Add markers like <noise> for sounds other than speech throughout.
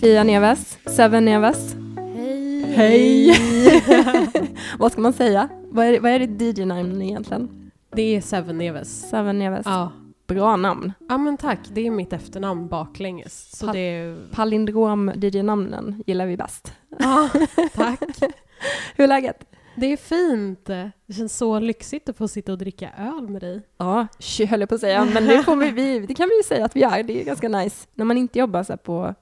Sofia Neves, Seven Neves. Hej! Hej! <laughs> vad ska man säga? Vad är, vad är ditt DJ-namn egentligen? Det är Seven Neves. Seven Neves. Ja. Bra namn. ja, men tack. Det är mitt efternamn baklänges. Så Pa- det är... Palindrom-DJ-namnen gillar vi bäst. Ja, tack. <laughs> Hur är läget? Det är fint. Det känns så lyxigt att få sitta och dricka öl med dig. Ja, höll jag på att säga, men det, får vi, det kan vi ju säga att vi gör. Det är ganska nice när man inte jobbar så här på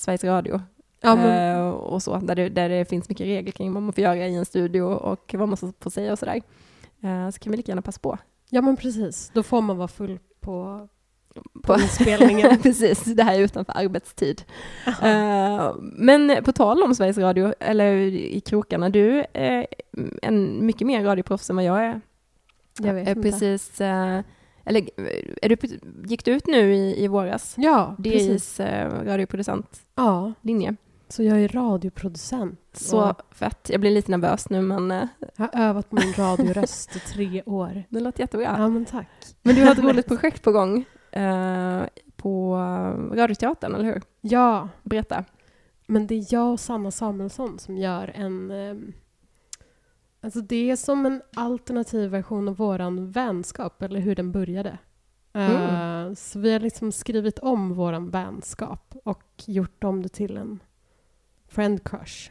Sveriges Radio Ja, men, eh, och så, där det, där det finns mycket regler kring vad man får göra i en studio och vad man får säga och sådär. Eh, så kan vi lika gärna passa på. ja, men precis. Då får man vara full på, på inspelningen. <laughs> Precis, det här är utanför arbetstid. Eh, men på tal om Sveriges Radio, eller i krokarna, du är en mycket mer radioproffs än vad jag är. Jag vet är inte. precis, eh, eller är du, gick du ut nu i, i våras? Ja, precis. DIs eh, radioproducentlinje. Ja, så jag är radioproducent. Så Och fett. Jag blir lite nervös nu, men eh, jag har övat min radioröst i tre år. <laughs> det låter jättebra. Ja, men tack. Men du har ett <laughs> roligt projekt på gång eh, på Radioteatern, eller hur? Ja, Berätta. Men det är jag och Sanna Samuelsson som gör en... alltså det är som en alternativ version av våran vänskap, eller hur den började. Mm. Eh, så vi har liksom skrivit om våran vänskap och gjort om det till en friend crush.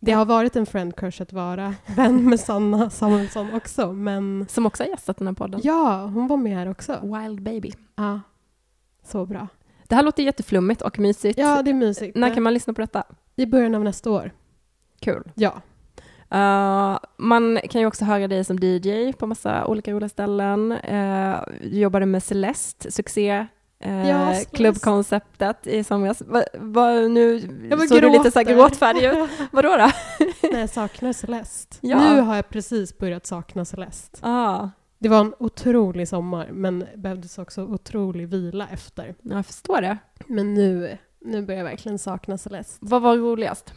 Det har varit en friend crush att vara vän med Sanna <laughs> Samuelsson också, men Som också har gästat den här podden. ja, hon var med här också. Wild Baby. Ja, så bra. Det här låter jätteflummigt och mysigt. Ja, det är mysigt. När kan man lyssna på detta? I början av nästa år. Kul. Ja. Uh, man kan ju också höra dig som DJ på massa olika roliga ställen. Uh, du jobbade med Celeste, succé. Uh, Ja, klubbkonceptet i somras. Va, va, nu Jag såg du lite så här gråtfärdig ut. <laughs> Vadå då? Nej, jag saknar Celeste. Ja. Nu har jag precis börjat sakna Celeste. Ah, Det var en otrolig sommar, men behövdes också otrolig vila efter. jag förstår det. Men nu, nu börjar jag verkligen sakna Celeste. Vad var roligast?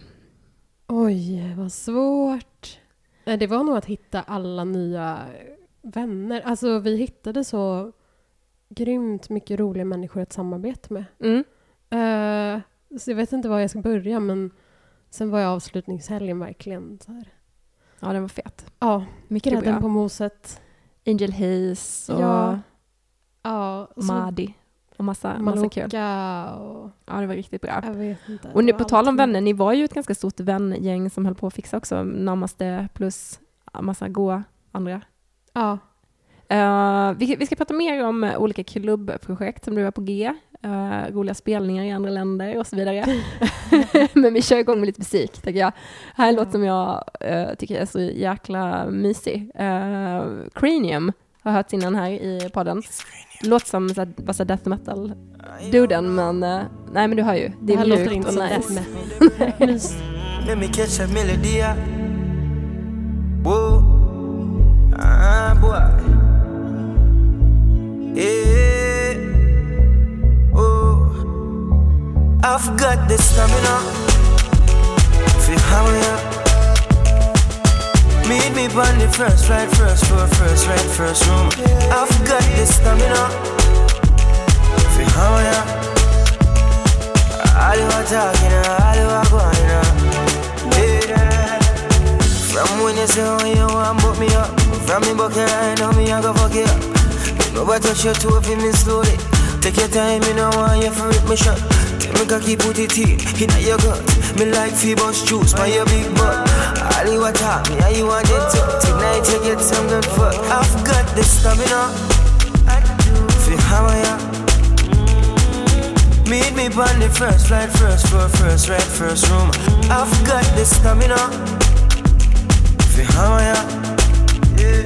Oj, vad svårt. Det var nog att hitta alla nya vänner. Alltså, vi hittade så grymt mycket roliga människor att samarbeta med. Mm. Eh, så jag vet inte var jag ska börja, men sen var jag avslutningshelgen verkligen så här. Ja, den var fet. Ja, Mycket grädden på moset. Angel Hayes och Ja, Ja, och så Madi och massa, massa kul. Och... Ja, det var riktigt bra. Inte. Och nu, på tal om vänner, ni var ju ett ganska stort vängäng som höll på att fixa också, närmaste plus massa goa andra. Ja. Eh, vi, vi ska prata mer om olika klubbprojekt som du har på G, eh, roliga spelningar i andra länder och så vidare. <laughs> Men vi kör igång med lite musik, tänker jag. Här är en låt som jag eh, tycker är så jäkla mysig. Uh, Cranium har hörts innan här i podden. Låter som så här, bara så här death metal-duden, men eh, nej men du hör ju, det Det är här låter mjukt inte och som nice. death metal. <laughs> Mys. Let me catch a melody. Whoa. Boy. Yeah. I've got the stamina. Feel how we are. Meet me on the first flight, first floor, first right, first room. I've got the stamina. Feel how we are. All you are talking, all you are going on. From when you say oh, you want put me up From me bucket right now me I go fuck you up Nobody touch your toe for me slowly Take your time, me no want you for rip me Tell me cocky put it in, in your gut. Me like Phoebus juice, my your big butt. All you want talk me, how you want it to? Tonight you get some good fuck. I've got the stamina. I do Feel how I am Meet me on the first flight, first floor, first right, first room. I've got the stamina. Feel how I am. Yeah.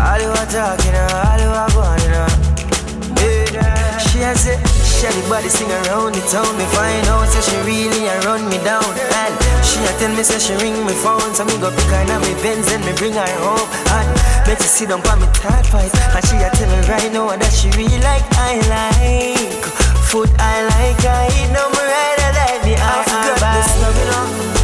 All you are talking, all you are going on. Yeah. She has it, she had the body sing around the town. Me find out, oh, say she really a run me down. And she a tell me, say she ring me phone. So me go pick her in my Benz and me bring her home. And make she sit down on me tight pipe. And she a tell me right now that she really like I like. Food I like, I eat no more right, I like me. I've got this love, you know. Feel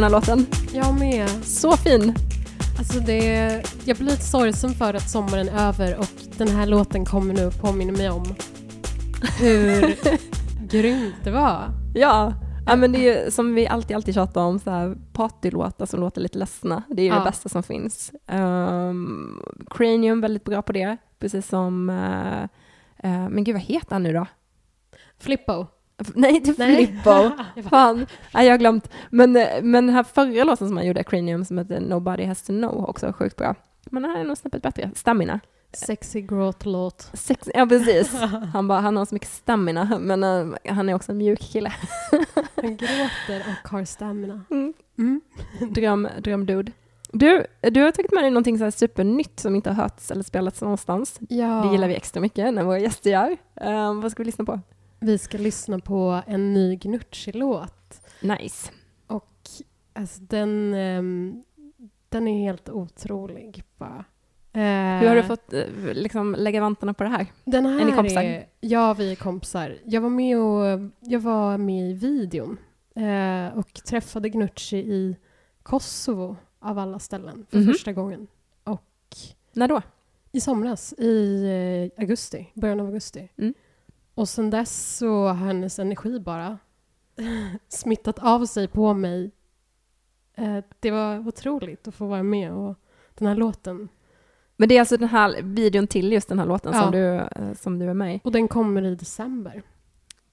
den här låten. Jag med. Så fin. Alltså det, jag blir lite sorgsen för att sommaren är över och den här låten kommer nu och påminner mig om hur <laughs> grymt det var. Ja. ja, men det är ju som vi alltid, alltid tjatar om, så här, partylåtar som låter lite ledsna. Det är ju Ja. det bästa som finns. Um, Cranium, väldigt bra på det. Precis som, eh, eh, men gud vad heter han nu då? Flippo. Nej, inte Nej. Flippo. <laughs> Fan, Nej, jag har glömt. Men, eh, men den här förra låten som han gjorde, Cranium, som heter Nobody Has To Know, också sjukt bra. Men den här är nog snäppet bättre. Stamina. Sexy gråt-låt. Sex, ja, precis. <laughs> Han, bara, han har så mycket stamina, men eh, han är också en mjuk kille. Han <laughs> gråter och har stamina. Mm. Mm. Dröm, drömdude. Du, du har tagit med dig någonting så här supernytt som inte har hörts eller spelats någonstans. Ja, Det gillar vi extra mycket när våra gäster gör. Um, vad ska vi lyssna på? Vi ska lyssna på en ny Gnucci-låt. Nice. Och alltså, den, ehm, den är helt otrolig. Bara. Hur har du Eh, fått eh, liksom, lägga vantarna på det här? Den här Är ni kompisar? Är, ja, vi är kompisar. Jag var med, och, jag var med i videon eh, och träffade Gnucci i Kosovo av alla ställen för Mhm. första gången. Och När då? i somras, i eh, augusti, början av augusti. Mm. Och sen dess så har hennes energi bara <laughs> smittat av sig på mig. Eh, det var otroligt att få vara med och den här låten. Men det är alltså den här videon till just den här låten Ja. som, du, eh, som du är med i. Och den kommer i december.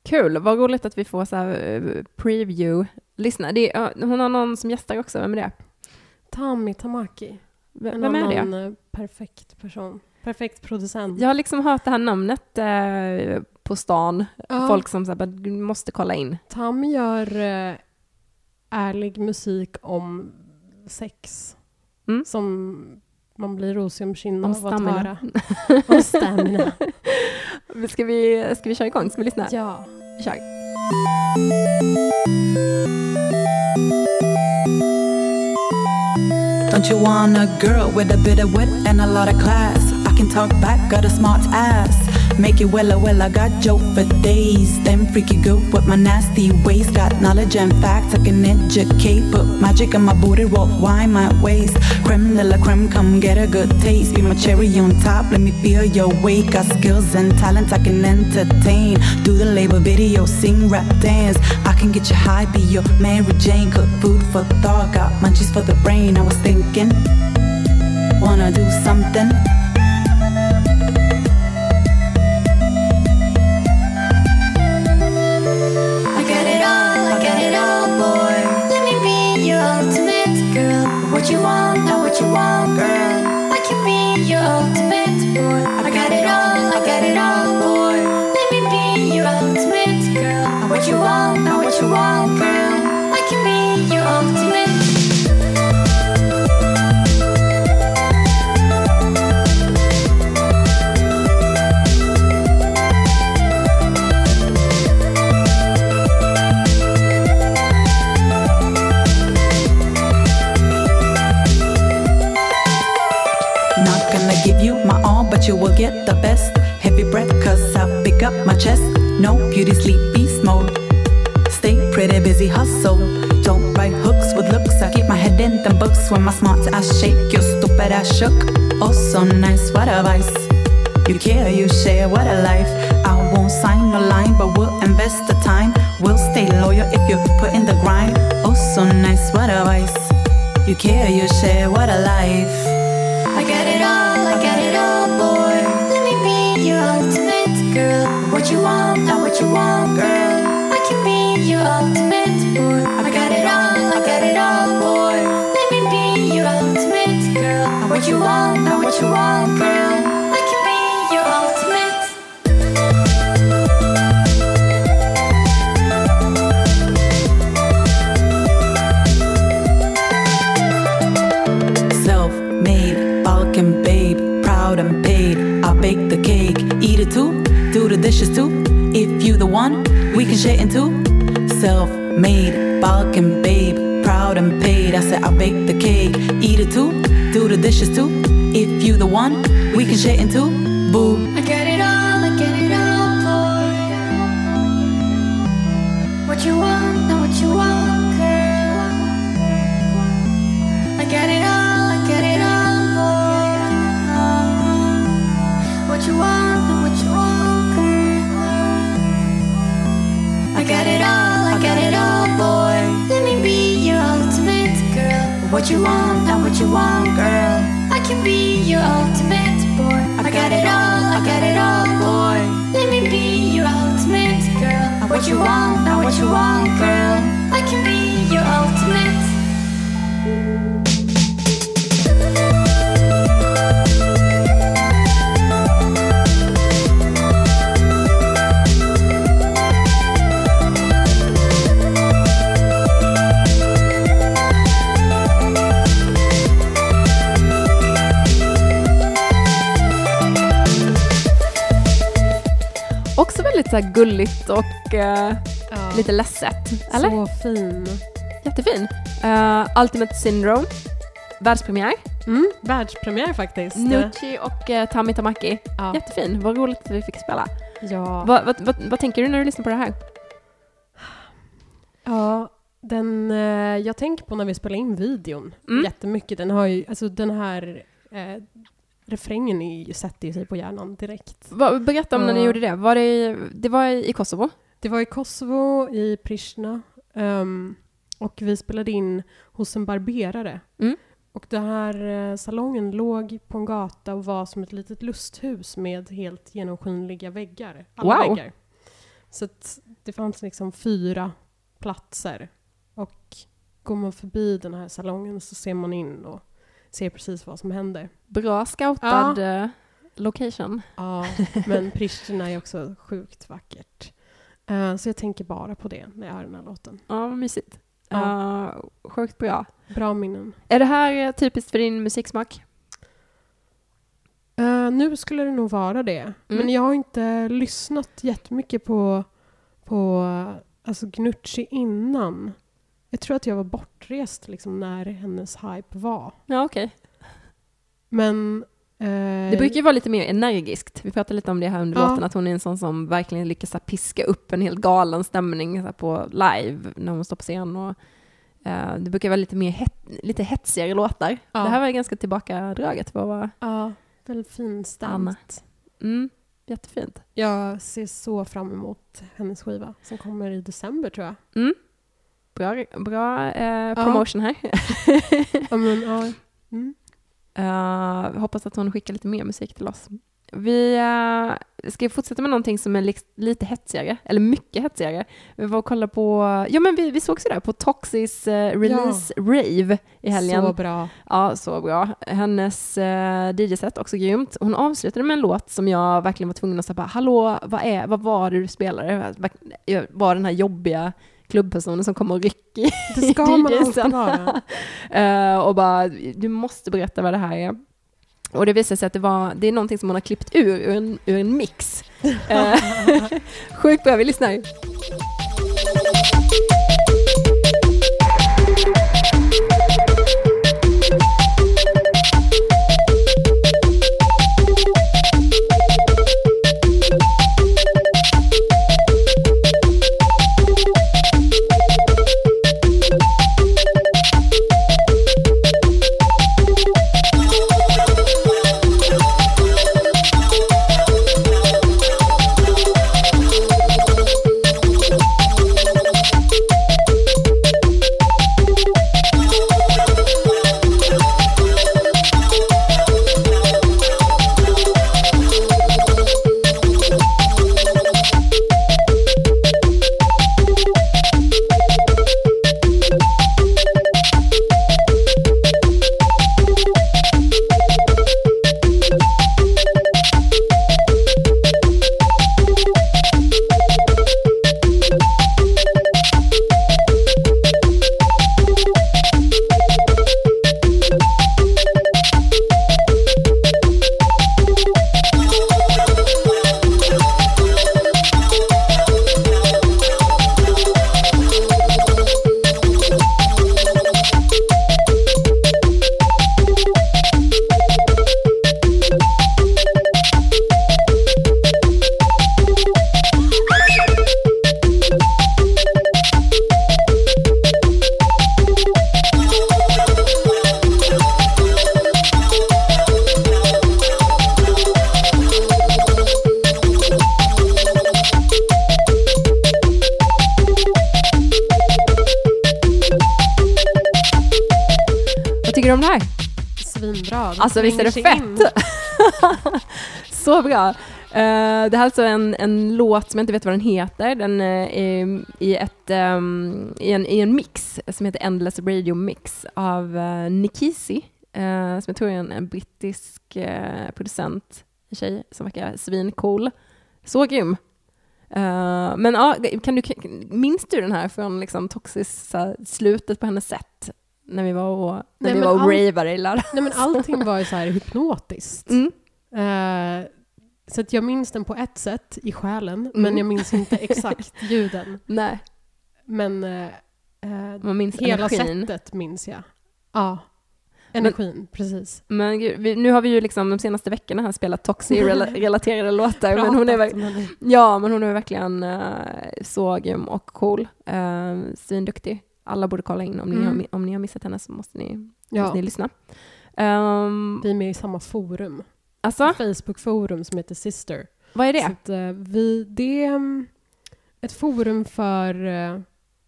Kul, vad roligt att vi får så här eh, preview. Lyssna, det är, hon har någon som gästar också, vem är det? Tami Tamaki. V- En Vem är annan det? eh, perfekt person. Perfekt producent. Jag har liksom hört det här namnet eh, på stan. Ja, Folk som bara, du måste kolla in. Tam gör eh, ärlig musik om sex. Mm. Som man blir rosig om kinden Om av att höra. <laughs> Om stamina. Ska vi, ska vi köra igång? Ska vi lyssna? ja. Vi kör. Don't you want a girl with a bit of wit and a lot of class? I can talk back, got a smart ass. Make it well, oh, well, I got joke for days. Then freaky good with my nasty ways. Got knowledge and facts I can educate. Put magic on my booty, roll wine my waist. Creme de la creme, come get a good taste. Be my cherry on top, let me feel your weight. Got skills and talents I can entertain. Do the labor video, sing, rap, dance. I can get you high, be your Mary Jane. Cook food for thought, got munchies for the brain. I was thinking, wanna do something. The best. Heavy breath, cause I pick up my chest. No beauty, sleep, beast mode. Stay pretty busy, hustle. Don't write hooks with looks. I keep my head in the books when my smart ass shake. Your stupid ass shook. Oh, so nice, what advice. You care, you share, what a life. I won't sign no line, but we'll invest the time. We'll stay loyal if you put in the grind. Oh, so nice, what advice. You care, you share, what a life. too. If you the one, we can share in two. Self made, balkan babe, proud and paid. I said, I'll bake the cake, eat it too, do the dishes too. If you the one, we can share in two. Boo. I get it all, I get it all for you. What you want? What you want, not what you want, girl. I can be your ultimate boy. I got it all, I got it all, boy. Let me be your ultimate girl. What you want, not what you want, girl. Väldigt så gulligt och eh, Ja. lite ledset. Eller? Så fin. Jättefin. Uh, Ultimate Syndrome. Världspremiär. Mm, världspremiär faktiskt. Nucci och uh, Tami Tamaki. Ja. Jättefin. Vad roligt att vi fick spela. ja. Vad, vad, vad, vad tänker du när du lyssnar på det här? Ja, den, eh, jag tänker på när vi spelar in videon Mm. jättemycket. Den har ju, alltså den här eh, refrängen är sätter sig på hjärnan direkt. Vad- Berätta om när ni gjorde det. Var det, i, det var i Kosovo? Det var i Kosovo, i Pristina. ehm, och vi spelade in hos en barberare. Mm. Och den här eh, salongen låg på en gata och var som ett litet lusthus med helt genomskinliga väggar. Alla Wow. väggar. Så det fanns liksom fyra platser. Och går man förbi den här salongen så ser man in och ser precis vad som händer. Bra scoutad eh, location. Ja, <laughs> men Pristina är också sjukt vackert. Eh, så jag tänker bara på det när jag hör den här låten. Ja, vad mysigt. Ja. Uh, sjukt bra. Bra minnen. Är det här typiskt för din musiksmak? Eh, nu skulle det nog vara det. Men jag har inte lyssnat jättemycket på, på alltså Gnucci innan. Jag tror att jag var bortrest liksom, när hennes hype var. Ja, okej. Men... eh, Det brukar ju vara lite mer energiskt. Vi pratade lite om det här under Ja. låten, att hon är en sån som verkligen lyckas här, piska upp en helt galen stämning här, på live när hon står på scen. Och, eh, det brukar vara lite mer het, lite hetsigare låtar. Ja. Det här var ganska tillbakadraget för att vara Ja, väldigt finstämt. Mm, jättefint. Jag ser så fram emot hennes skiva som kommer i december tror jag. Mm. Bra, bra eh, promotion här. <laughs> Ja, men, ja. Mm. Eh, hoppas att hon skickar lite mer musik till oss. Vi eh, ska fortsätta med någonting som är li- lite hetsigare, eller mycket hetsigare. Vi var och kollade på, ja men vi, vi såg sådär på Toxis eh, release rave i helgen. Så bra. Ja, så bra. Hennes eh, DJ-set också grymt. Hon avslutade med en låt som jag verkligen var tvungen att säga hallå, vad, är, vad var det du spelade? Var den här jobbiga klubbpersonen som kommer och rycker Det ska man alltid vara. <laughs> Eh, och bara, du måste berätta vad det här är. Och det visade sig att det, var, det är någonting som hon har klippt ur, ur en, ur en mix. <laughs> Eh, <laughs> Sjukt bra, vi lyssnar. Visst är det fett? <laughs> Så bra. Eh, det här är alltså en, en låt som jag inte vet vad den heter. Den eh, är i, ett, ehm, i, en, i en mix som heter Endless Radio Mix av uh, Nikisi, eh, som jag tror är en, en brittisk eh, producent, en tjej som verkar svincool. Så grym. Men ja, kan du, minns du den här från liksom Toxis slutet på hennes set? När vi var och, när Nej, vi men var och all- ravade i lördag. Nej men allting var ju så här <laughs> hypnotiskt. Mm. Eh, så att jag minns den på ett sätt i själen, Mm. men jag minns inte <laughs> exakt ljuden. Nej, Men eh, man minns hela energin. sättet minns jag. Ja, energin, precis. Men gud, vi, nu har vi ju liksom de senaste veckorna här spelat Toxie-relaterade <laughs> låtar, men hon är, ja, men hon är verkligen uh, så grym och cool. Uh, svinduktig. Alla borde kolla in om ni, Mm. har, mi- om ni har missat henne så måste ni, måste Ja, ni lyssna. Um, vi är med i samma forum. alltså, Facebook-forum som heter Sister. vad är det? att, eh, vi, det är mm, ett forum för eh,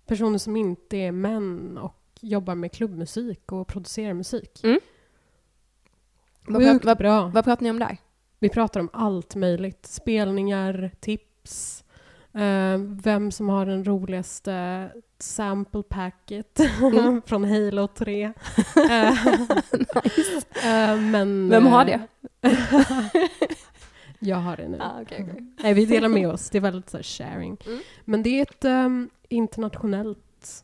personer som inte är män och jobbar med klubbmusik och producerar musik. Mm. Vad, prat, vad, bra. vad pratar ni om där? Vi pratar om allt möjligt. Spelningar, tips, vem som har den roligaste sample packet Mm. <laughs> från Halo 3. <laughs> Eh, eh, men, Vem har eh, det? <laughs> jag har det nu. Ah, okay, okay. Nej, vi delar med oss. Det är väldigt så här, sharing. Mm. Men det är ett ehm, internationellt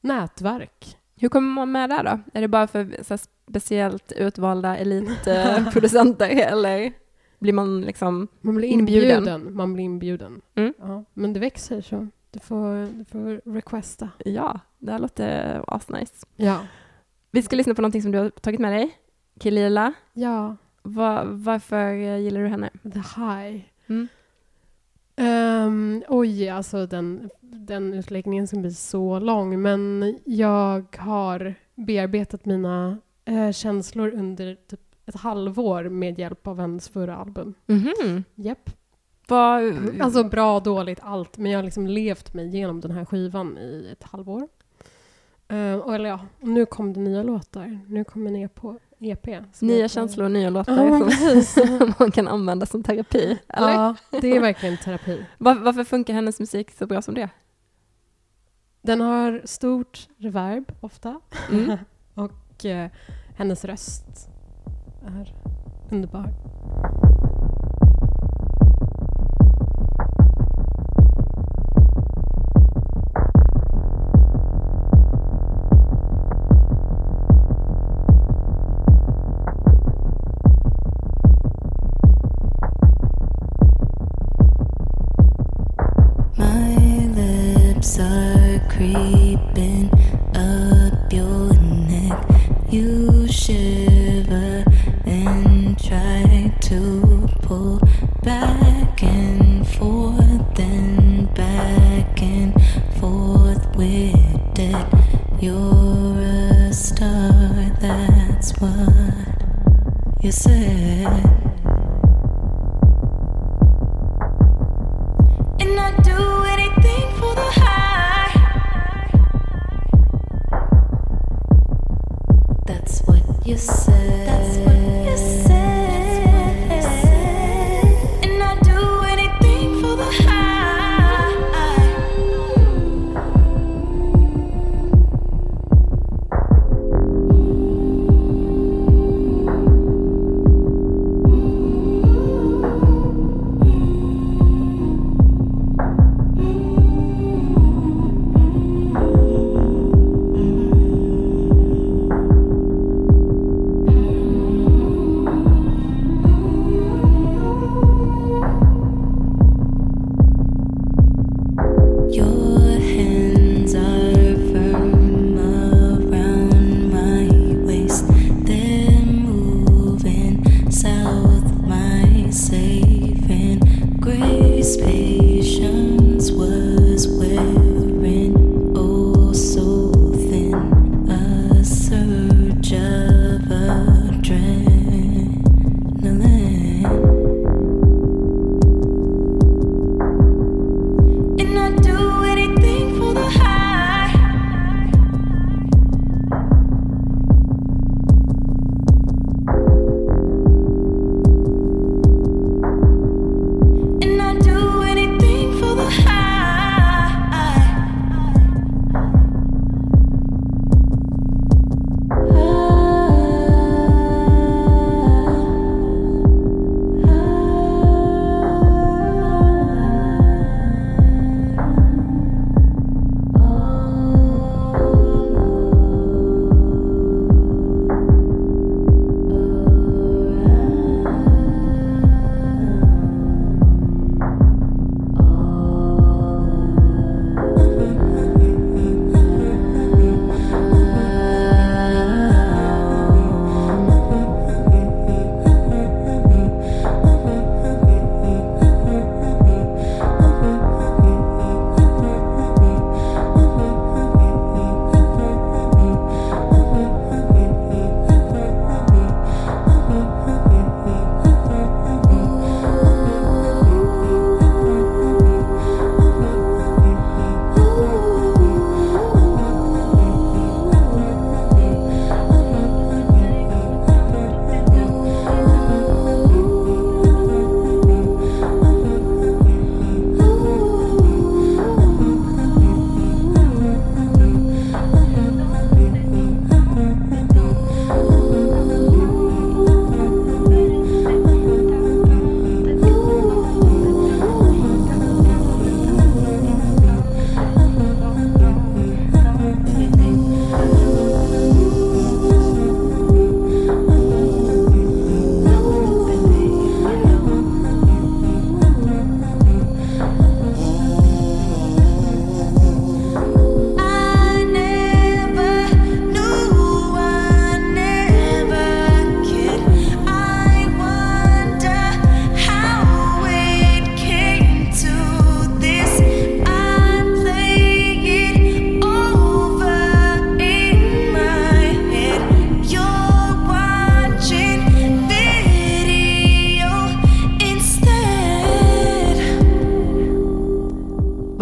nätverk. Hur kommer man med där då? Är det bara för så här, speciellt utvalda elitproducenter eller blir man liksom... Man blir Inbjuden. inbjuden. Man blir inbjuden. Mm. Ja, men det växer så du får, du får requesta. Ja, det här låter asnice. Ja. Vi ska lyssna på någonting som du har tagit med dig. Kilila. Ja, Va, varför eh, gillar du henne? The High. Mm. Ehm, oj, alltså den, den utläggningen ska bli så lång. Men jag har bearbetat mina eh, känslor under typ ett halvår med hjälp av hennes förra album. Mhm. Japp. Vad... Alltså bra, dåligt, allt. Men jag har liksom levt mig igenom den här skivan i ett halvår. Uh, och eller ja, och nu kom det nya låtar. Nu kommer ner på EP. nya heter- känslor och nya låtar precis. <laughs> som man kan använda som terapi. Eller? Ja, det är verkligen terapi. Var, varför funkar hennes musik så bra som det? Den har stort reverb ofta. Mm. <laughs> och eh, hennes röst är underbar. My lips are creeping up your neck. You shiver back and forth and back and forth with it. You're a star, that's what you said.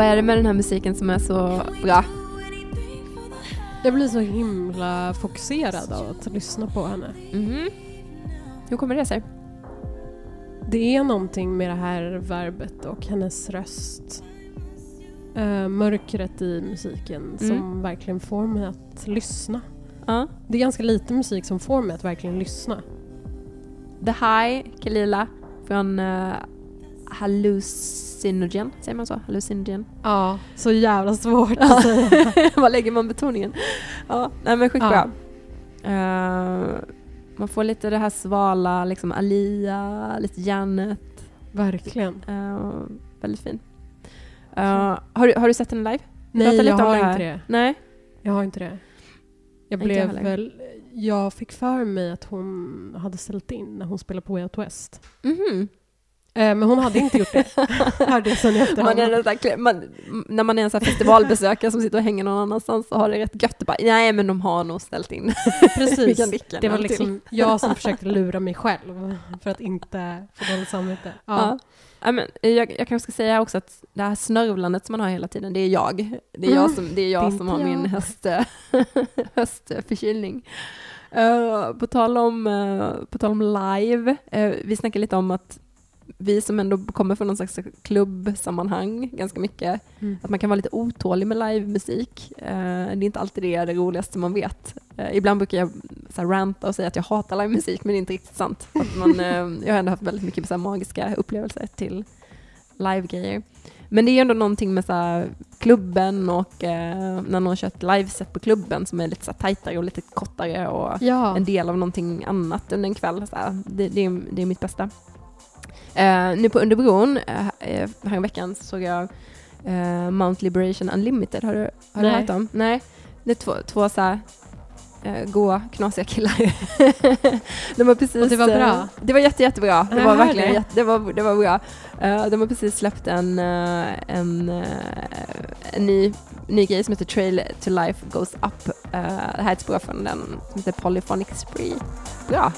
Är det med den här musiken som är så bra? Jag blir så himla fokuserad av att lyssna på henne. Mhm. Hur kommer det sig? Det är någonting med det här verbet och hennes röst. Eh, mörkret i musiken som Mm. verkligen får mig att lyssna. Ja. Det är ganska lite musik som får mig att verkligen lyssna. The High, Kalila, från uh, Hallucinogen, säger man så? Hallucinogen. Ja, så jävla svårt att säga. <laughs> Var lägger man betoningen? Ja, nej men sjukt Ja. Eh, man får lite det här svala, liksom Alia, lite Janet. Verkligen. Uh, väldigt fin. Eh, har, du, har du sett henne live? Nej, jag har det inte det. Nej? Jag har inte det. Jag Inte blev väl... Jag fick för mig att hon hade ställt in när hon spelade på Way Out West. Mhm. Eh, men hon hade inte gjort det. Hörde jag sen i efterhand. Man man, när man är en sån festivalbesökare som sitter och hänger någon annanstans så har det rätt gött bara, nej men de har nog ställt in. Precis. <laughs> Det var till. liksom jag som försökte lura mig själv för att inte få dåligt samvete. Ja. Ja. Men, jag, jag kanske ska säga också att det här snörvlandet som man har hela tiden, det är jag. Det är jag Mm. som, det är jag Det är som har min höst, <laughs> höstförkylning. Uh, på, tal om, eh, på tal om live, eh, vi snackade lite om att vi som ändå kommer från någon slags klubbsammanhang ganska mycket, Mm. att man kan vara lite otålig med livemusik. Eh, det är inte alltid det är det roligaste man vet. Eh, ibland brukar jag så här, ranta och säga att jag hatar livemusik, men det är inte riktigt sant. Att man, <laughs> eh, jag har ändå haft väldigt mycket så här, magiska upplevelser till livegrejer. Men det är ändå någonting med så här, klubben och eh, när någon kör ett liveset på klubben som är lite så här, tajtare och lite kortare och Ja. en del av någonting annat under en kväll. Så. Det, det, är, det är mitt bästa. Eh, nu på Underbron, uh, här veckan så såg jag eh, Mount Liberation Unlimited. Har du, har du hört om? Nej. Det är två, två så här, uh, goa, knasiga killar. <laughs> de var precis, Och det var bra? eh, det var jätte, jättebra. Det var verkligen jätte, det var, det var bra. Eh, de har precis släppt en, eh, en, eh, en ny, ny grej som heter Trail to Life Goes Up. Eh, det här är ett spår från den som heter Polyphonic Spree. Bra.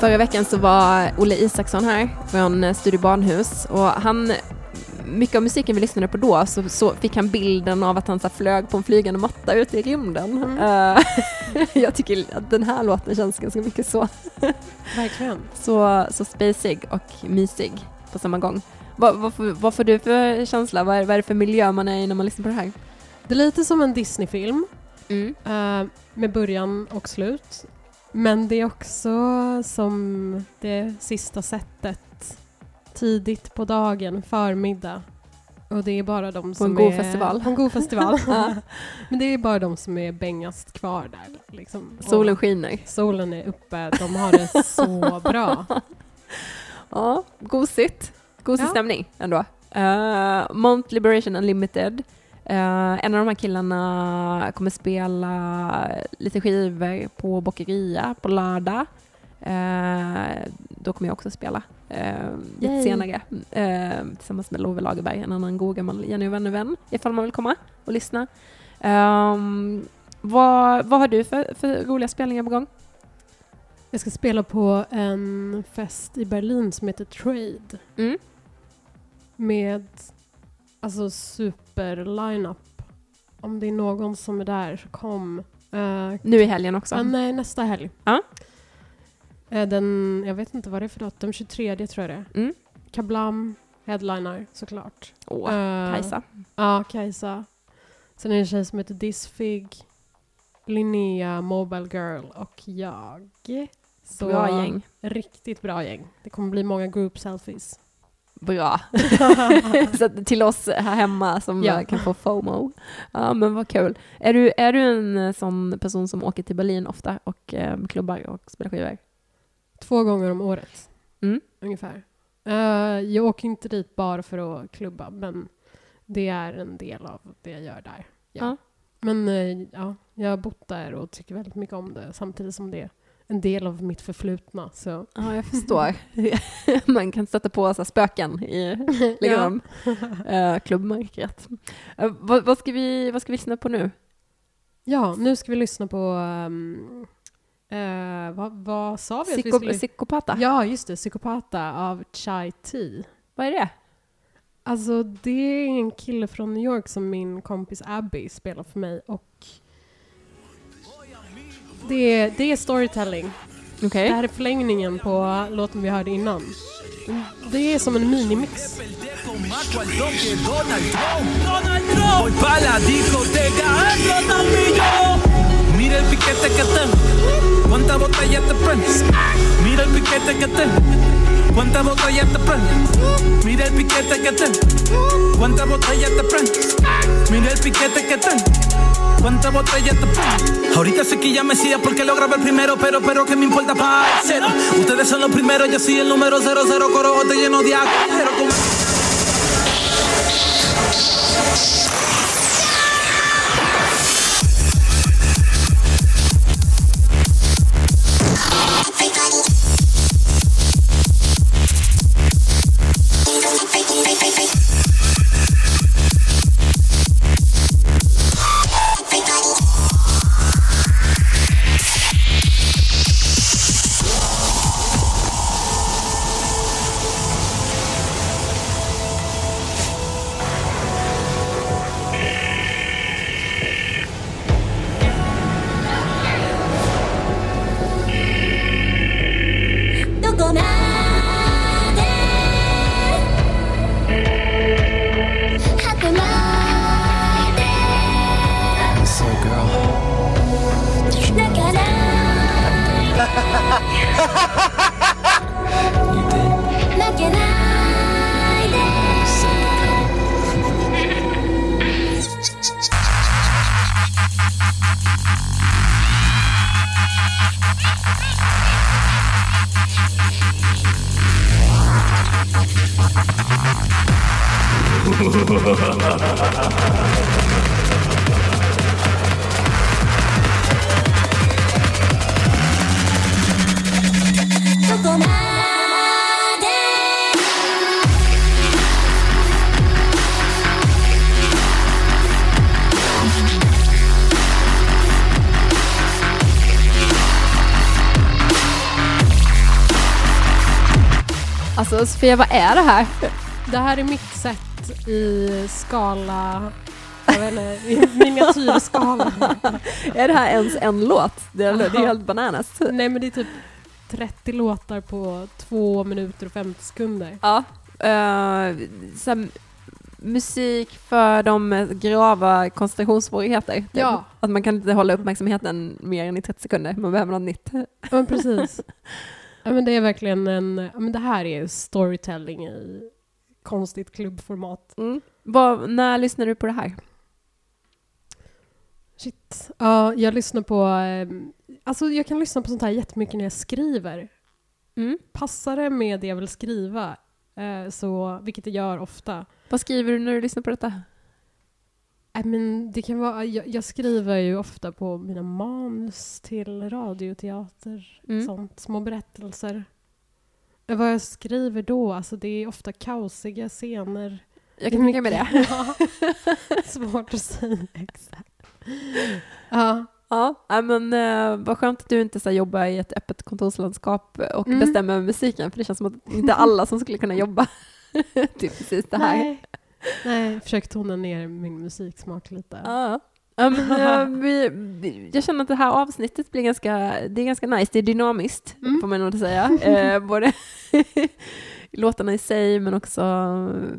Förra veckan så var Olle Isaksson här från Studio Barnhus och han, mycket av musiken vi lyssnade på då så, så fick han bilden av att han så flög på en flygande matta ute i rymden. Eh, <laughs> jag tycker att den här låten känns ganska mycket så, Verkligen. <laughs> så, så spacig och mysig på samma gång. Vad, vad, får- vad får du för känsla? Vad är, vad är det för miljö man är i när man lyssnar på det här? Det är lite som en Disney-film Mm. eh, med början och slut. Men det är också som det sista sättet tidigt på dagen, förmiddag. Och det är bara de som en god festival. På en god festival. <laughs> Ja. <laughs> Men det är bara de som är bängast kvar där. Liksom. Och Solen skiner. solen är uppe, de har det så <laughs> bra. Ja, gosigt. Gosig Ja. stämning ändå. Uh, Mount Liberation Unlimited. Eh, en av de här killarna kommer spela lite skivor på Boccheria på lördag. Eh, då kommer jag också spela uh, lite senare eh, tillsammans med Love Lagerberg, en annan god gammal Jenny och vänner-vän, ifall man vill komma och lyssna. Ehm, vad, vad har du för, för roliga spelningar på gång? Jag ska spela på en fest i Berlin som heter Trade. Mm. med alltså super line-up. Om det är någon som är där så kom. Uh, Nu i helgen också. nej, nästa helg. Ja. Eh, den, jag vet inte vad det är för datum, 23 tror jag det är. Mm. Kablam, headliner såklart. Åh, Eh, Kajsa. Ja, Kajsa. Sen är det en tjej som heter Disfig, Linnea, Mobile Girl och jag. Så Bra gäng. Riktigt bra gäng. Det kommer bli många group selfies. Bra. <laughs> så till oss här hemma som Ja. kan få FOMO. Ja, men vad kul. Är du, är du en eh, sån person som åker till Berlin ofta och eh, klubbar och spelar skivor? Två gånger om året. Mm. Ungefär. Eh, jag åker inte dit bara för att klubba, men det är en del av det jag gör där. Ja. Ja. Men eh, ja, jag har bott där och tycker väldigt mycket om det, samtidigt som det en del av mitt förflutna. Så. Ja, jag förstår. <laughs> Man kan sätta på så spöken i <laughs> liksom, eh, klubbmörkret. Eh, vad, vad, ska vi, vad ska vi lyssna på nu? Ja, nu ska vi lyssna på... ehm, eh, vad, vad sa vi att vi Psyko, skulle... psykopata? Ja, just det. Psykopata av Chai T. Vad är det? Alltså, det är en kille från New York som min kompis Abby spelar för mig och det är, det är storytelling. Okej. Det här är förlängningen på låten vi hörde innan. Det är som en minimix. Mira el piquete que tengo. ¿Cuántas botellas te prendes? Mira el piquete que tengo. ¿Cuántas botellas te prendes? Mira el piquete que tengo. ¿Cuántas botellas te prendes? Mira el piquete que tengo. ¿Cuántas botellas te prendes? Ahorita sé que ya me sigue porque lo grabé primero, pero pero que me importa pa' cero. Ustedes son los primeros, yo soy el número 00, corojote lleno de agujero Sofia, vad är det här? Det här är mitt sätt i skala, jag vet inte, i miniatyrskala. <laughs> Är det här ens en låt? Det är, det är helt bananas. Nej men det är typ 30 låtar på 2 minuter och 50 sekunder. Ja. Uh, så här, musik för de grava koncentrationssvårigheter. Ja. Att man kan inte hålla uppmärksamheten mer än i 30 sekunder. Man behöver något nytt. Ja precis. <laughs> Ja men det är verkligen en, ja men det här är storytelling i konstigt klubbformat. Mm. Vad, när lyssnar du på det här? Shit. Ja, jag lyssnar på, eh, alltså jag kan lyssna på sånt här jättemycket när jag skriver. Mm. Passar det med det jag vill skriva, eh, så, vilket det gör ofta, Vad skriver du när du lyssnar på detta? I men det kan vara, jag, jag skriver ju ofta på mina manus till radioteater, Mm. sånt, små berättelser. Eh, Vad jag skriver då, alltså det är ofta kaosiga scener. Jag kan tänka mig det. <laughs> Ja. Svårt att säga exakt. Ja, Ja, nej, men uh, vad skönt att du inte så jobbar i ett öppet kontorslandskap och Mm. bestämmer musiken, för det känns som att inte alla som skulle kunna jobba <laughs> till precis det här. nej. Nej, försök tona ner min musiksmak lite. Ja. <laughs> Vi, vi, jag känner att det här avsnittet blir ganska, det är ganska nice, det är dynamiskt Mm. får man nog säga. <laughs> Eh, både <laughs> låtarna i sig men också,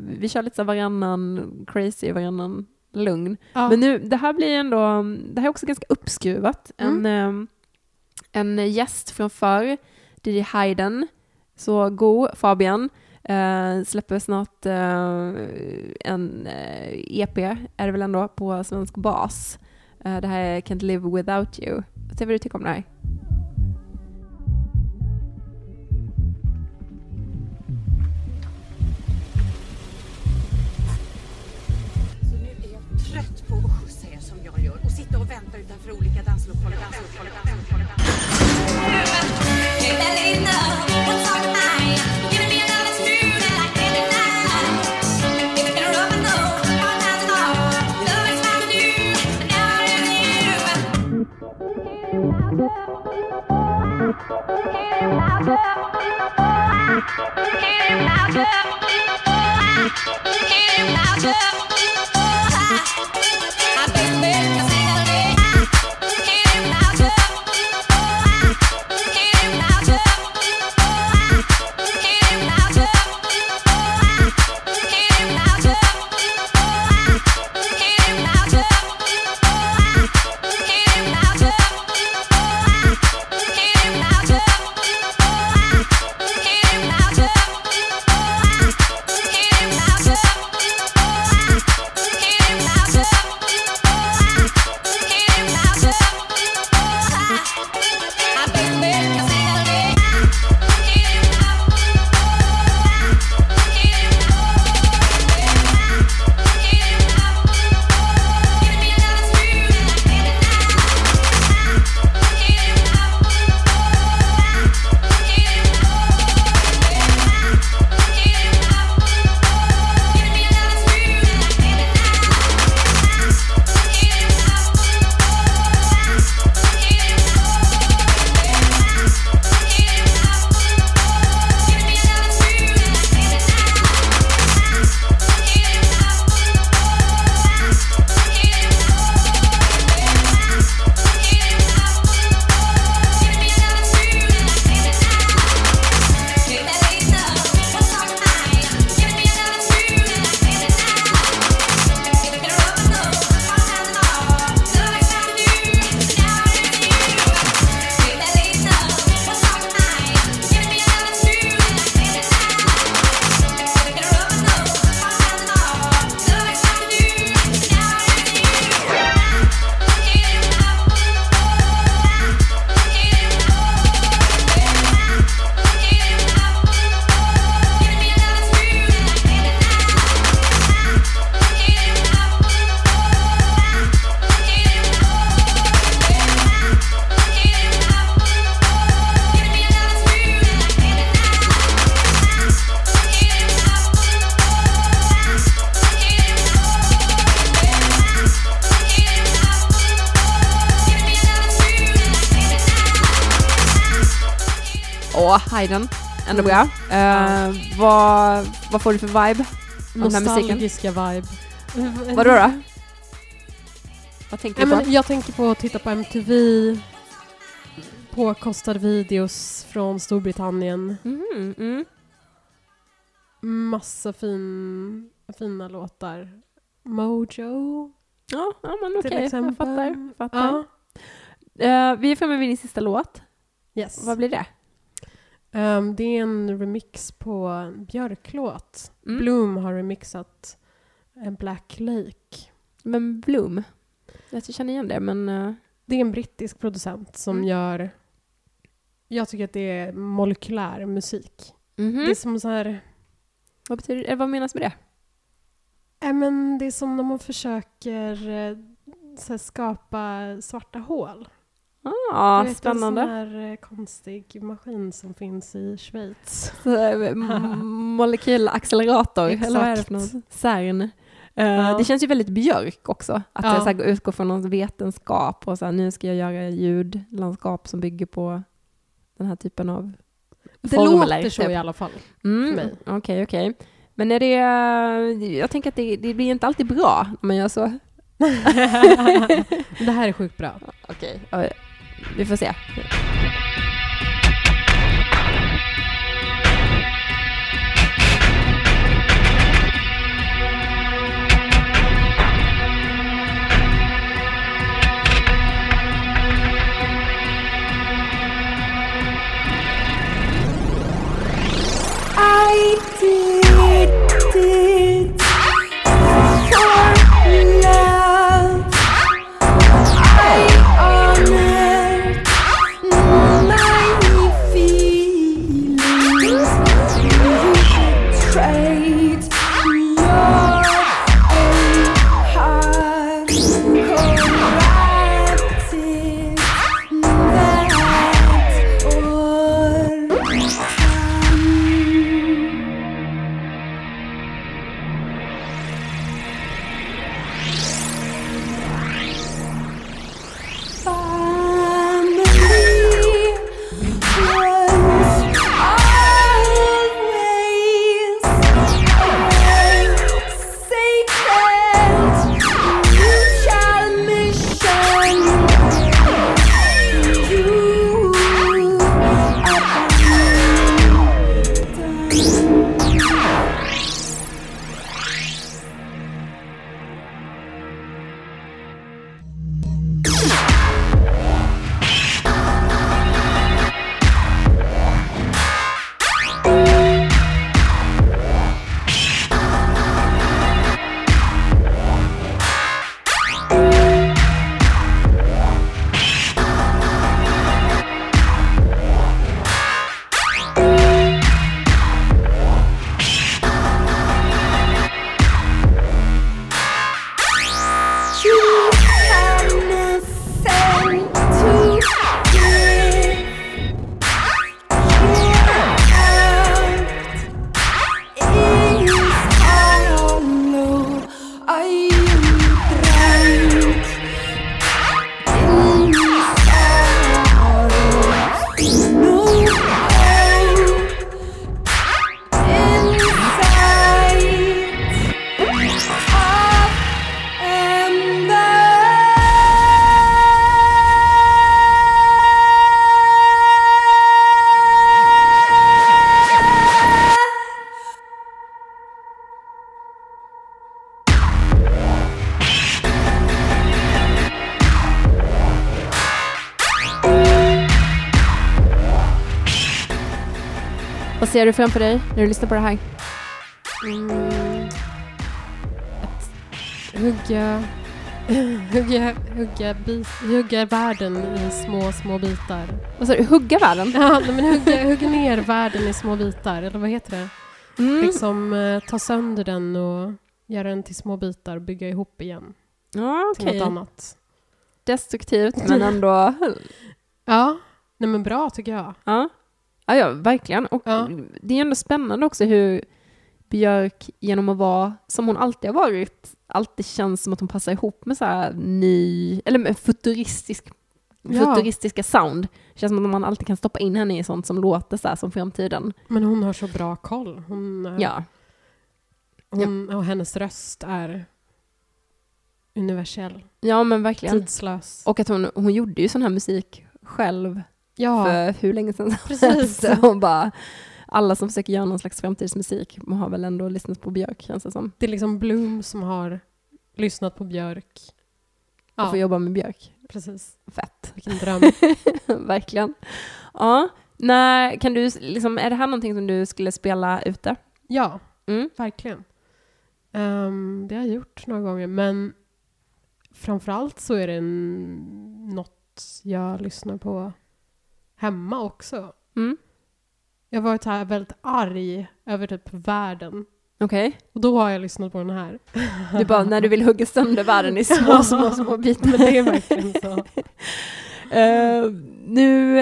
vi kör lite så varannan crazy, varannan lugn. Ja. Men nu, det här blir ändå, det här är också ganska uppskruvat. En, Mm. eh, en gäst från förr, DJ Hayden, så god Fabian, Uh, släpper snart uh, en eh, uh, EP, är det väl ändå, på svensk bas. Det här är Can't Live Without You. Se vad du tycker om det här. Hayden. ändå bra. Eh, vad, vad får du för vibe? den här musiken. Nostalgiska vibe. Vadå då? Vad tänker du på? jag tänker på att titta på MTV, påkostade videos från Storbritannien. Mm, mm. Massa fin, fina låtar. Mojo Ja, ja, men okej. Jag exempel. fattar. fattar. Ja. Eh, vi är framme vid din sista låt. Yes. Vad blir det? Ehm, det är en remix på en Björklåt. Mm. Bloom har remixat en Black Lake. Men Bloom. Jag känner igen det, men... eh, Det är en brittisk producent som Mm. gör... Jag tycker att det är molekylär musik. mhm. Det är som så här... Vad betyder det? Vad menas med det? Äh, men det är som när man försöker eh, här, skapa svarta hål. Ah, Du vet, spännande. En sån här eh, konstig maskin som finns i Schweiz. Eh, <laughs> Molekylaccelerator, eller vad är det för något? CERN. Eh, Ja. Det känns ju väldigt björk också. Att Ja. det här, utgår från någon vetenskap och så här, nu ska jag göra ljudlandskap som bygger på den här typen av Det formler, låter så typ. i alla fall. Mm, mig. Okej, okej. Men är det... Jag tänker att det, det blir inte alltid bra om man gör så. <laughs> det här är sjukt bra. <laughs> Okej, ja, vi får se. Ser du framför dig när du lyssnar på det här? Mm. Att hugga, <laughs> hugga, hugga, bit, hugga världen i små, små bitar. Vad sa du? Hugga världen? <laughs> Ja, men hugga, hugga ner världen i små bitar, eller vad heter det? Mm. Liksom eh, ta sönder den och göra den till små bitar och bygga ihop igen Ja, till okej. något annat. Destruktivt, men ändå... <laughs> Ja, nej men bra tycker jag. Ja, ja, ja verkligen. Och Ja. det är ändå spännande också hur Björk, genom att vara som hon alltid har varit, alltid känns som att hon passar ihop med så här ny, eller med futuristisk Ja. futuristiska sound. Det känns som att man alltid kan stoppa in henne i sånt som låter så här som framtiden. Men hon har så bra koll. Hon, eh, Ja, hon, Och hennes röst är universell, ja men verkligen. tidslös. Och att hon, hon gjorde ju sån här musik själv ja, för hur länge sedan Precis. <laughs> Och bara, alla som försöker göra någon slags framtidsmusik har väl ändå lyssnat på Björk känns det som. det är liksom Bloom som har lyssnat på Björk. Och Ja, få jobba med Björk. precis. Fett. Vilken dröm. <laughs> Verkligen. Ja, när, kan du, liksom, är det här någonting som du skulle spela ute? ja, Mm. verkligen. Ehm, det har jag gjort några gånger, men framförallt så är det en, något jag lyssnar på hemma också. Mm. Jag har varit här väldigt arg över typ världen. Okej. Och då har jag lyssnat på den här. Du bara, när du vill hugga sönder världen i små, <laughs> små, små bitar. Men det är verkligen så. <laughs> Eh, nu,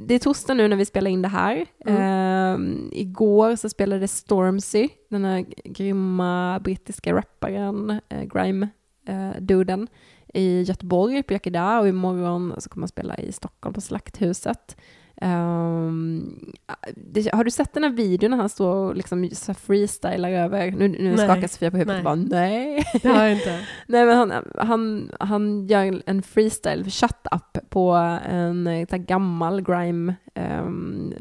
det är torsdag nu när vi spelar in det här. Eh, igår så spelade Stormzy, den här grymma brittiska rapparen, uh, grime-duden, i Göteborg på Yakida och imorgon så kommer han spela i Stockholm på Slakthuset. Ehm, det, har du sett den här videon när han står och liksom freestylar över, nu, nu Nej. skakar Sofia på huvudet Nej. och bara nej. Det har jag inte. <laughs> Nej men han, han, han gör en freestyle, shut up, på en eh, här gammal grime ehm,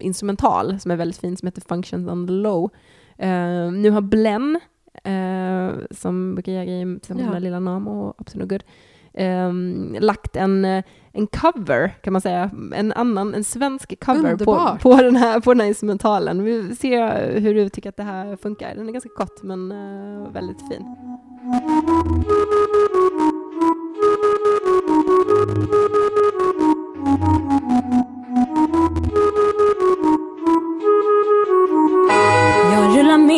instrumental som är väldigt fin, som heter Functions on the Low. Eh, nu har Blen, eh, som brukar göra grejer tillsammans Ja. med Lilla Nam och Absolut Good, ehm, lagt en, eh, en cover kan man säga, en annan, en svensk cover på, på, den här, på den här instrumentalen. Vi ser hur du tycker att det här funkar. Den är ganska kort men eh, väldigt fin.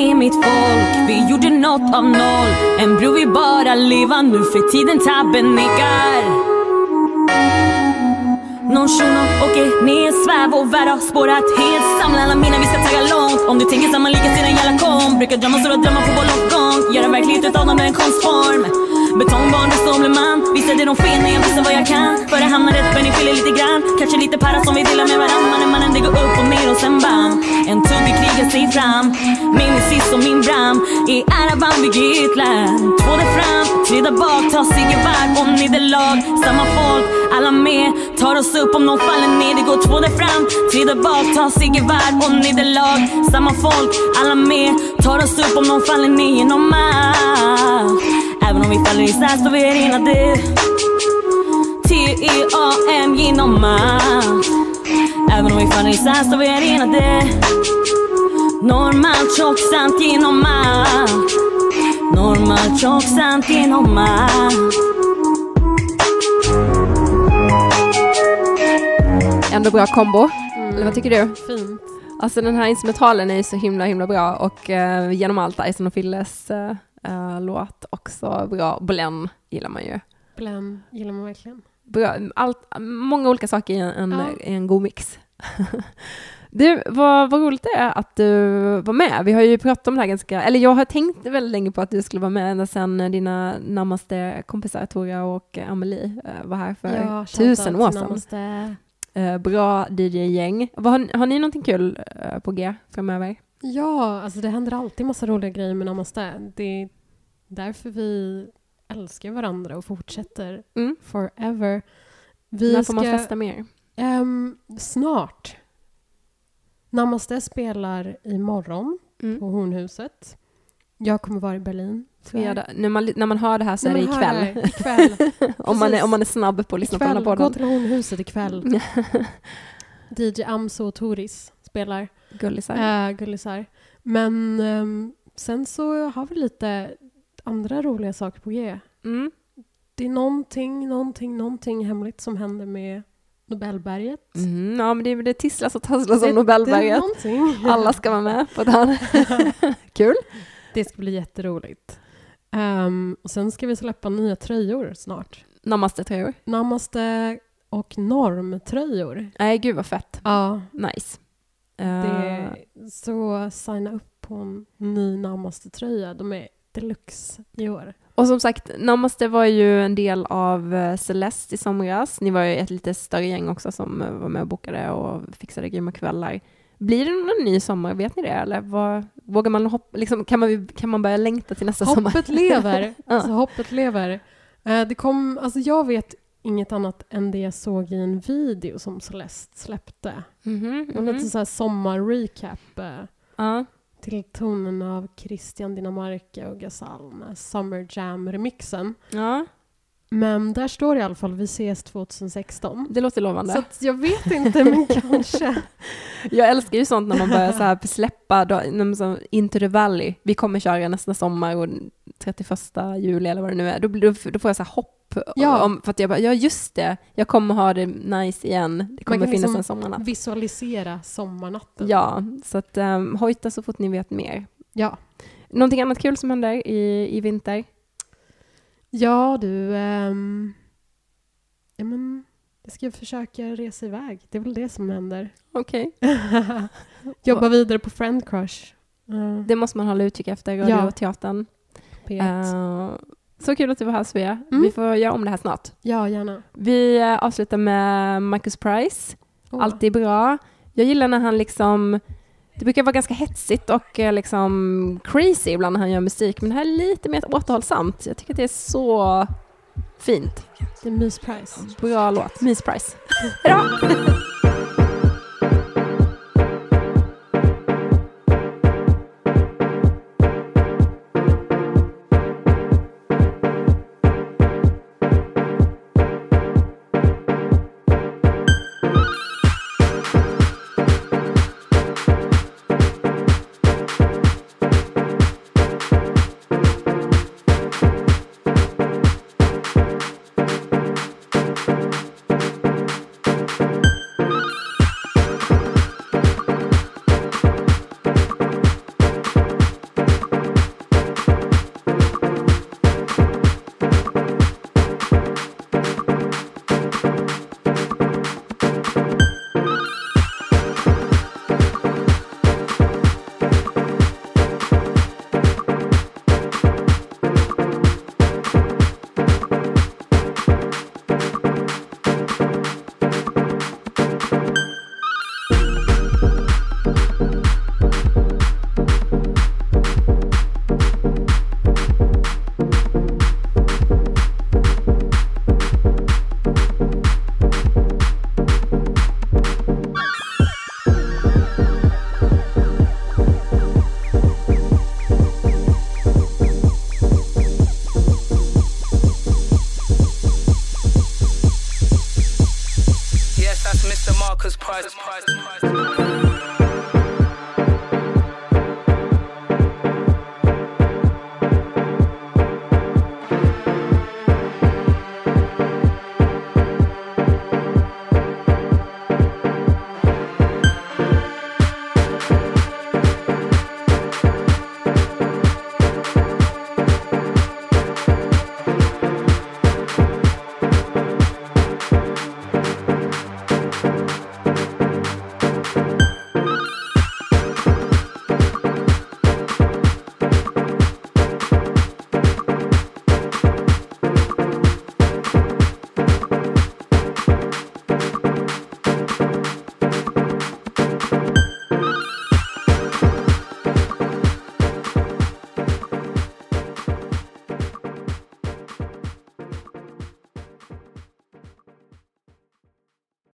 Med mitt folk, vi gjorde något av noll. En bro vi bara leva nu för tiden tabben nickar Någon shuno åker ner, sväv och värld har spårat helt. Samla alla mina, vi ska tagga långt. Om du tänker samma lika sedan jävla kom. Brukar drömma stora drömmar på vår loppgång. Göra verklighet utav dem med en konstform. Betongbarn, det står blir man. Visst är det de fel när jag visar vad jag kan. För det hamnar rätt, men det skiljer lite grann. Kanske lite para som vi delar med varann. Mannen, mannen, det går upp och ner och sen bam. En tugg krigar sig fram. Min är sist och min bram. I Araban bygger ett land. Två där fram, tre där bak. Tar sig gevär och nederlag. Samma folk, alla med. Tar oss upp om någon faller ner. Det går två där fram, tre där bak. Tar sig gevär och nederlag. Samma folk, alla med. Tar oss upp om någon faller ner genom allt vi faller isär står vi enade T-E-A-M genom allt Även om vi faller isär står vi enade Normalt tjockt sant genom allt Normalt tjockt sant genom allt Ändå bra kombo. Mm. Eller vad tycker du? Fint. Alltså den här instrumentalen är ju så himla himla bra och eh, genom allt Ison och Filles eh, eh, låt också bra. Blen gillar man ju. Glenn gillar man verkligen. Bra, allt, många olika saker i en, Ja. i en god mix. <laughs> Du, vad, vad roligt det är att du var med. Vi har ju pratat om det här ganska, eller jag har tänkt väldigt länge på att du skulle vara med ända sedan dina närmaste kompisar Tora och Amelie eh, var här för tusen år sedan. Namaste. Eh, bra DJ-gäng. Har, har ni någonting kul på G framöver? Ja, alltså det händer alltid massa roliga grejer med Namaste. Det är därför vi älskar varandra och fortsätter Mm. forever. Vi När får man festa mer? Ehm, snart. Namaste spelar imorgon Mm. på Hornhuset. Jag kommer vara i Berlin. Fredag. När, man, när man hör det här så är När det man hör ikväll. det, ikväll. <laughs> <laughs> om, man är, om man är snabb på att lyssna på den här ikväll. Gå podden. till Hornhuset ikväll. <laughs> DJ Amso och Toris spelar. Gullisar. Äh, gullisar. Men ehm, sen så har vi lite andra roliga saker på G. Mm. Det är någonting, någonting, någonting hemligt som händer med Nobelberget. Mm, ja, men det, det tisslas och tasslas om Nobelberget. <laughs> Alla ska vara med på det här. <laughs> Kul. Det ska bli jätteroligt. Ehm, och sen ska vi släppa nya tröjor snart. Namaste-tröjor. Namaste och normtröjor. Nej, gud vad fett. Ja, Nice. Det Eh, så signa upp på en ny Namaste-tröja. De är deluxe i år. Och som sagt, Namaste var ju en del av eh, Celeste i somras. Ni var ju ett lite större gäng också som eh, var med och bokade och fixade grymma kvällar. Blir det någon ny sommar? Vet ni det? Eller vad, vågar man hoppa, liksom, kan, man, kan man börja längta till nästa sommar? Hoppet lever. <laughs> Ja. alltså, hoppet lever. Eh, det kom, alltså, jag vet inget annat än det jag såg i en video som Celeste släppte. Mhm, Och mhm. Lite så här sommar-recap Ja. till tonen av Christian Dinamarca och Ghazal med Summer Jam-remixen. ja, Men där står det i alla fall vi ses 2016. det låter lovande. Så jag vet inte, men <laughs> kanske. Jag älskar ju sånt när man börjar så här släppa, då, så, Into the Valley, vi kommer köra nästa sommar och 31 juli eller vad det nu är, då, då, då får jag så här hopp. Ja. Om, för att jag bara, ja just det, jag kommer ha det nice igen, det kommer finnas liksom en sommarnatt. Visualisera sommarnatten. Ja, så att um, hojta så fort ni vet mer. Ja, Någonting annat kul som händer i, i vinter? ja du. ehm, ja, men jag ska försöka resa iväg. Det är väl det som händer. Okej. <laughs> Jobba vidare på Friend Crush. Uh, Det måste man hålla utkik efter, Ja. radioteatern. P1. Eh, så kul att du var här Svea. Mm. Vi får göra om det här snart. ja, gärna. Vi eh, avslutar med Marcus Price. Åh. Alltid bra. Jag gillar när han liksom, det brukar vara ganska hetsigt och eh, liksom crazy ibland när han gör musik, men det här är lite mer återhållsamt. Jag tycker att det är så fint. Det är mysprice. Bra låt. Mys Price. <laughs> Hejdå!